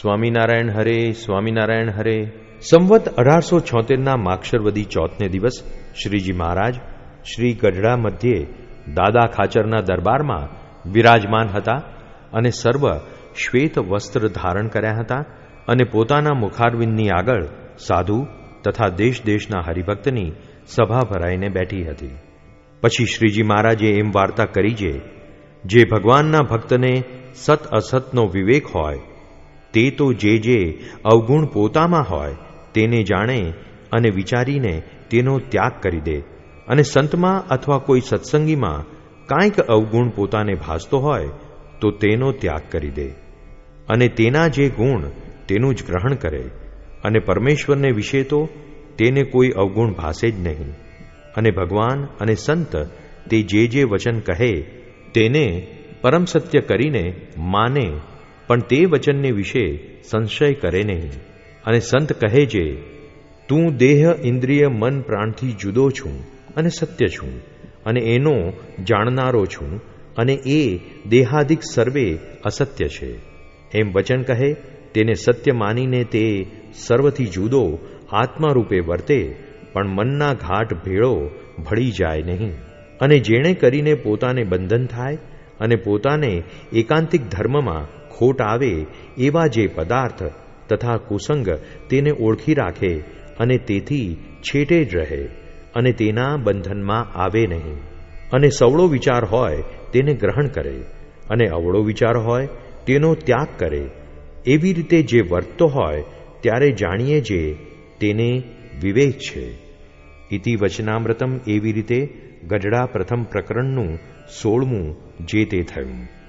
સ્વામિનારાયણ હરે સ્વામિનારાયણ હરે. સંવત અઢારસો છોતેરના માક્ષરવદી ચોથને દિવસ શ્રીજી મહારાજ શ્રી ગઢડા મધ્યે દાદા ખાચરના દરબારમાં વિરાજમાન હતા અને સર્વ શ્વેત વસ્ત્ર ધારણ કર્યા હતા અને પોતાના મુખારવિંદની આગળ સાધુ તથા દેશ દેશના હરિભક્તની સભા ભરાઈને બેઠી હતી. પછી શ્રીજી મહારાજે એમ વાર્તા કરી છે જે ભગવાનના ભક્તને સત અસતનો વિવેક હોય તે તો જે જે અવગુણ પોતામાં હોય તેને જાણે અને વિચારીને તેનો ત્યાગ કરી દે. અને સંતમાં અથવા કોઈ સત્સંગીમાં કાંઈક અવગુણ પોતાને ભાસતો હોય તો તેનો ત્યાગ કરી દે. અને તેના જે ગુણ તેનું જ ગ્રહણ કરે. અને પરમેશ્વરને વિશે તો તેને કોઈ અવગુણ ભાસે જ નહીં. અને ભગવાન અને સંત તે જે જે વચન કહે તેને પરમ સત્ય કરીને માને પણ તે વચનને વિશે સંશય કરે નહીં. અને સંત કહે છે, તું દેહ, ઇન્દ્રિય, મન, પ્રાણથી જુદો છું અને સત્ય છું, અને એનો જાણનારો છું, અને એ દેહાદિક સર્વે અસત્ય છે. એમ વચન કહે, તેને સત્ય માનીને તે સર્વથી જુદો આત્મારૂપે વર્તે, પણ મનના ઘાટ ભેળો ભળી જાય નહીં. અને જેણે કરીને પોતાને બંધન થાય, અને પોતાને એકાંતિક ધર્મમાં ખોટ આવે એવા જે પદાર્થ તથા કુસંગ તેને ઓળખી રાખે અને તેથી છેટે જ રહે અને તેના બંધનમાં આવે નહીં. અને સવળો વિચાર હોય તેને ગ્રહણ કરે અને અવળો વિચાર હોય તેનો ત્યાગ કરે. એવી રીતે જે વર્તતો હોય ત્યારે જાણીએ જે તેને વિવેક છે. ઇતિ વચનામૃતમ એવી રીતે ગઢડા પ્રથમ પ્રકરણનું સોળમું જે તે થયું.